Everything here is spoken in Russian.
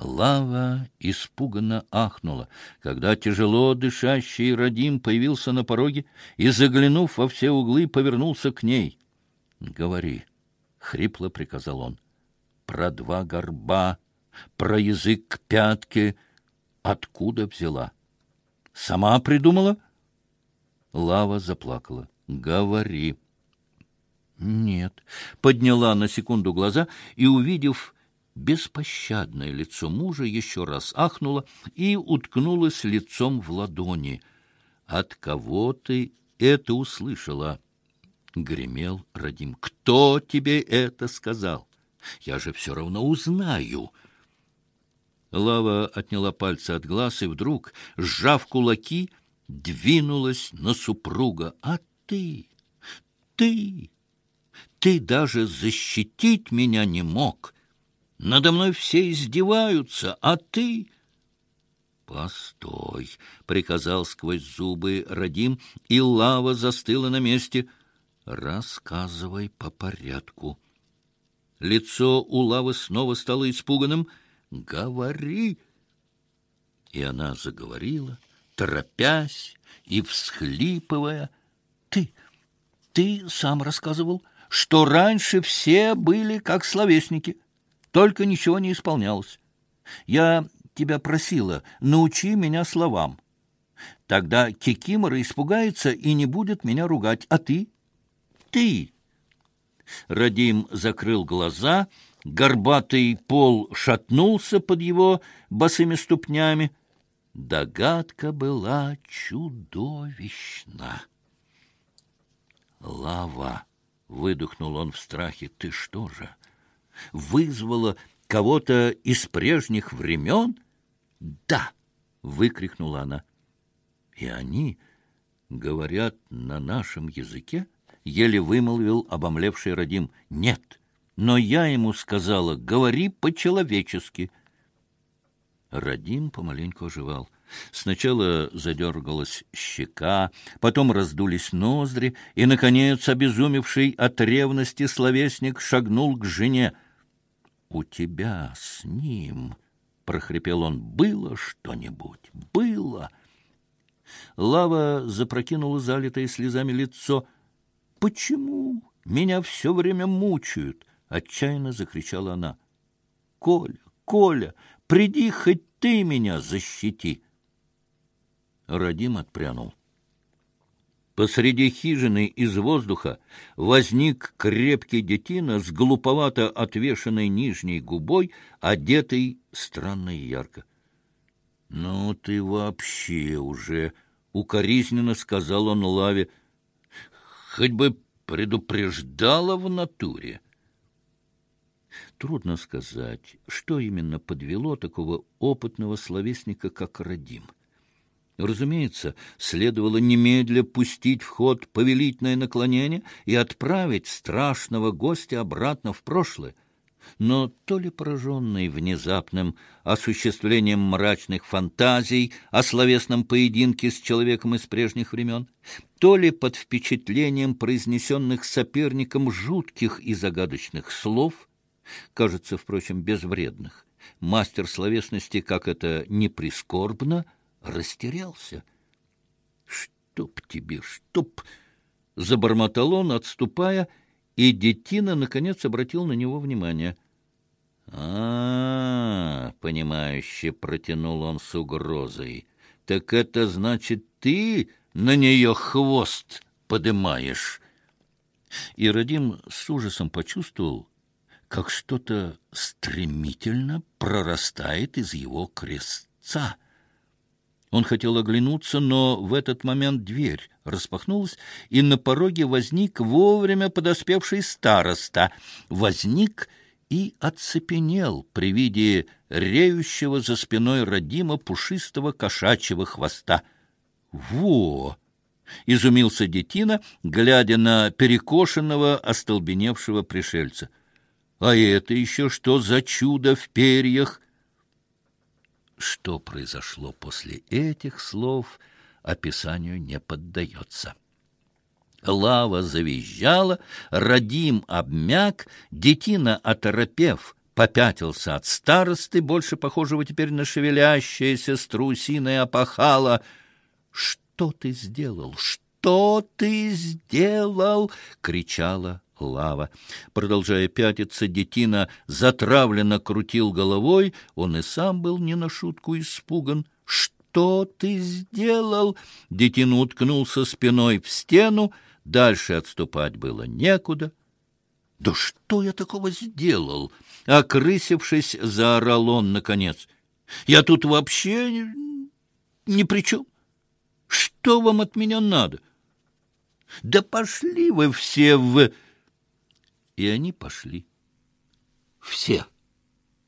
Лава испуганно ахнула, когда тяжело дышащий Радим появился на пороге и, заглянув во все углы, повернулся к ней. — Говори, — хрипло приказал он, — про два горба, про язык к пятке. Откуда взяла? Сама придумала? Лава заплакала. — Говори. — Нет. Подняла на секунду глаза и, увидев беспощадное лицо мужа еще раз ахнуло и уткнулось лицом в ладони. «От кого ты это услышала?» — гремел Радим. «Кто тебе это сказал? Я же все равно узнаю!» Лава отняла пальцы от глаз и вдруг, сжав кулаки, двинулась на супруга. «А ты? Ты? Ты даже защитить меня не мог!» Надо мной все издеваются, а ты... «Постой!» — приказал сквозь зубы Радим, и лава застыла на месте. «Рассказывай по порядку». Лицо у лавы снова стало испуганным. «Говори!» И она заговорила, торопясь и всхлипывая. «Ты, ты сам рассказывал, что раньше все были как словесники». Только ничего не исполнялось. Я тебя просила, научи меня словам. Тогда Кикимора испугается и не будет меня ругать. А ты? Ты! Радим закрыл глаза, горбатый пол шатнулся под его босыми ступнями. Догадка была чудовищна. «Лава!» — выдохнул он в страхе. «Ты что же?» Вызвала кого-то из прежних времен? Да, выкрикнула она. И они говорят на нашем языке? Еле вымолвил обомлевший Радим. Нет, но я ему сказала, говори по-человечески. Радим помаленьку оживал. Сначала задергалась щека, потом раздулись ноздри, и, наконец, обезумевший от ревности словесник шагнул к жене — у тебя с ним, — прохрипел он, — было что-нибудь? Было? Лава запрокинула залитое слезами лицо. — Почему меня все время мучают? — отчаянно закричала она. — Коля, Коля, приди, хоть ты меня защити. Радим отпрянул. Посреди хижины из воздуха возник крепкий детина с глуповато отвешенной нижней губой, одетый странно и ярко. — Ну ты вообще уже! — укоризненно сказал он Лаве. — Хоть бы предупреждала в натуре. Трудно сказать, что именно подвело такого опытного словесника, как Радим. — Разумеется, следовало немедля пустить в ход повелительное наклонение и отправить страшного гостя обратно в прошлое. Но то ли пораженный внезапным осуществлением мрачных фантазий о словесном поединке с человеком из прежних времен, то ли под впечатлением произнесенных соперником жутких и загадочных слов, кажется, впрочем, безвредных, мастер словесности, как это не прискорбно, — растерялся. «Чтоб тебе, чтоб!» — забормотал он, отступая, и детина, наконец, обратил на него внимание. а, -а, -а понимающе протянул он с угрозой. «Так это значит, ты на нее хвост подымаешь?» И Радим с ужасом почувствовал, как что-то стремительно прорастает из его крестца — он хотел оглянуться, но в этот момент дверь распахнулась, и на пороге возник вовремя подоспевший староста. Возник и оцепенел при виде реющего за спиной родима пушистого кошачьего хвоста. «Во!» — изумился детина, глядя на перекошенного, остолбеневшего пришельца. «А это еще что за чудо в перьях?» Что произошло после этих слов, описанию не поддается. Лава завизжала, Радим обмяк, детина, оторопев, попятился от старосты, больше похожего теперь на шевелящееся страусиное опахало. «Что ты сделал? Что ты сделал?» — кричала лава. Продолжая пятиться, детина затравленно крутил головой. Он и сам был не на шутку испуган. «Что ты сделал?» Детина уткнулся спиной в стену. Дальше отступать было некуда. «Да что я такого сделал?» Окрысившись, заорал он наконец. «Я тут вообще ни при чем. Что вам от меня надо?» «Да пошли вы все в...» И они пошли. Все.